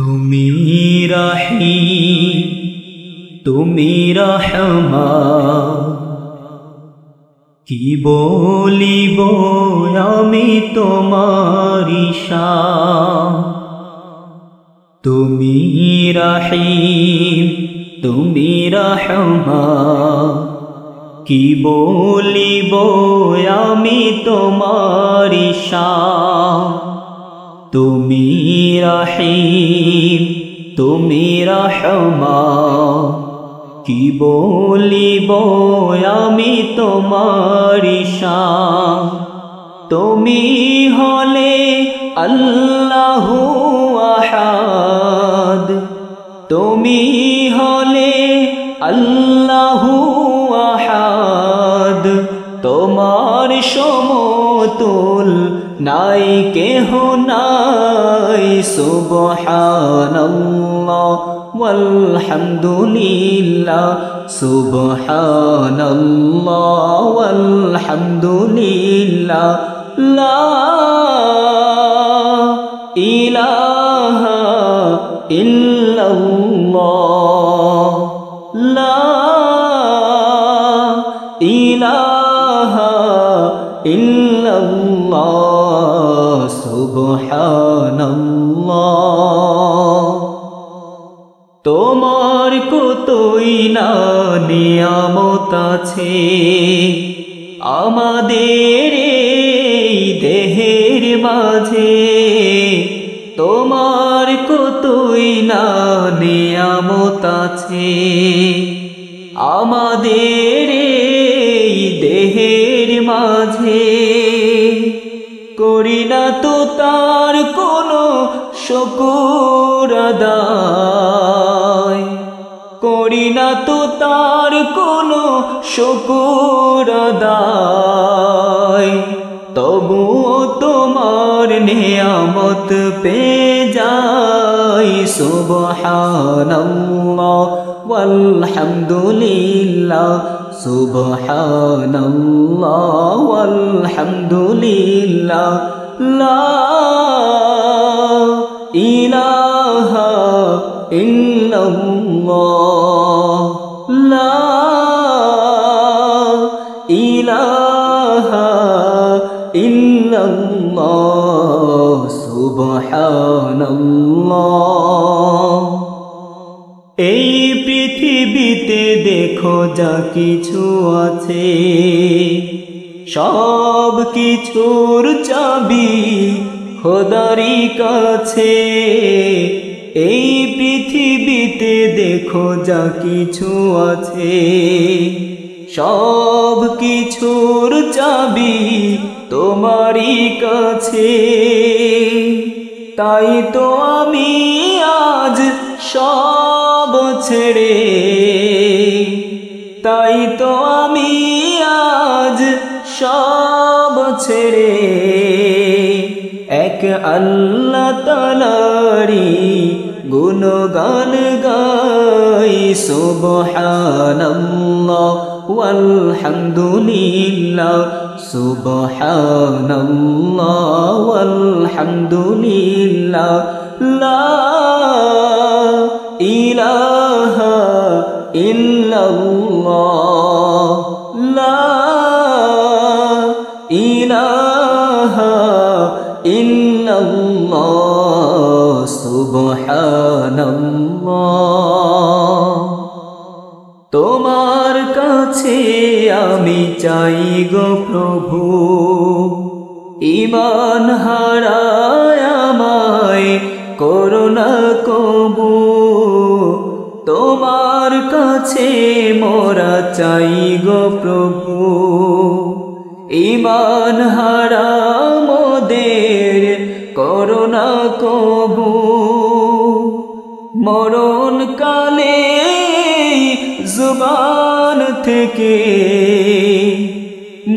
তুমি রাহি তুমি রহমা। কি বলিব আমি তোমার তুমি রাহিম, তুমি রহমা। কি বলিব আমি তোমার ঈশান তুমি রাহিম, তুমি রহমা। কি বলিব আমি তোমার তুমি হলে আল্লাহু আহাদ। তুমি হলে আল্লাহু আহাদ। তোমার সমতুল নাই কেহ নাই সুবহানাল্লাহ walhamdulillah subhanallah walhamdulillah la ilaha illallah subhanallah তোমার কতই না নিয়ামত আছে, আমাদের দেহের মাঝে। তোমার কতই না নিয়ামত আছে, আমাদের দেহের মাঝে। করি না তো তার কোনো শকুরাদায় করি না তো তার কোনো শকুর আদায়। তবুও তোমার নিয়ামত পে যাই। সুবহানাল্লাহ سبحان الله والحمد لله لا إله إلا الله لا إله إلا الله سبحان الله এই পৃথিবীতে দেখো যা কিছু আছে। সব কিছুর চাবি খোদারি কাছে। এই পৃথিবীতে দেখো যা কিছু আছে। সব কিছুর চাবি তোমারই কাছে। তাই তো আমি আজ সব ছেড়ে তাই তো আমি আজ সব ছেড়ে এক আল্লাহ তালারি গুণগান গাই সুবহানাল্লাহ walhamdulillah subhanallah walhamdulillah la illallah subhanallah তোমার কাছে আমি চাই গো প্রভু। ইমান হারায় আমায় করোনা কবু তোমার কাছে মোরা চাই গো প্রভু। ইমান হারা মোদের করোনা কবু। মরণ কালে জুবান থেকে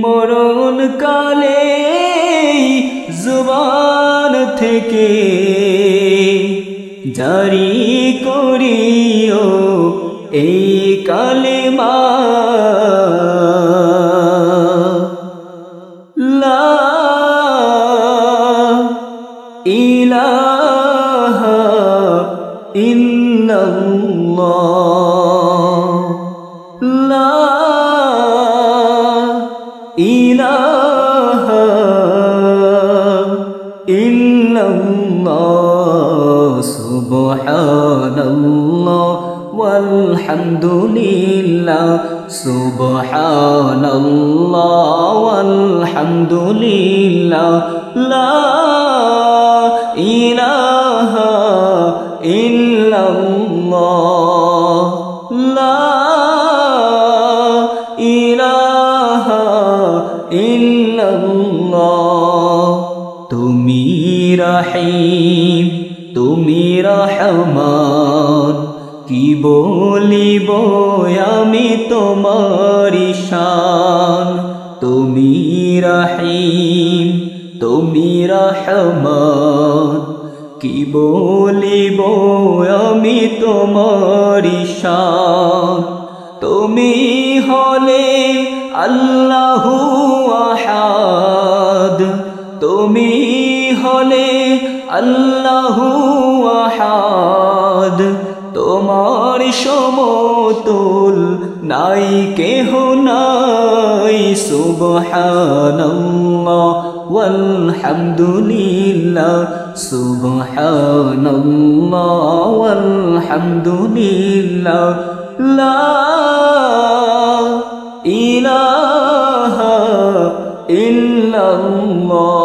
মরণ কালে জুবান থেকে জারি করিও। إله إلا الله لا إله إلا الله سبحان الله والحمد لله سبحان الله والحمد لله لا রহিম, তুমি রহমান, কি বলিব আমি তোমার শান তুমি রহিম, তুমি রহমান, কি বলিব আমি তোমার শান তুমি হলে আল্লাহু আহাদ, তুমি হলে আল্লাহু আহাদ, তোমার সমতুল নাই, কেহ নাই, সুবহানাল্লাহ, ওয়ালহামদুলিল্লাহ সুবহানাল্লাহ, ওয়ালহামদুলিল্লাহ, লা ইলাহা ইল্লাল্লাহ।